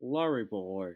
Larry boy.